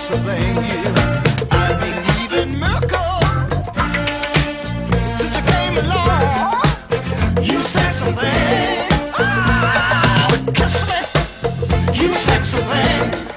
Pennsylvania. I believe in. Since you came along, you said something. Ah, kiss me. You said something.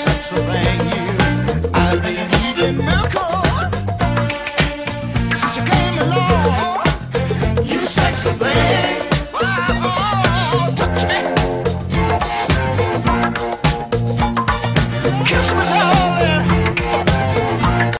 such. You, I believe in miracles. Since you came along, you. Oh, touch me, kiss me.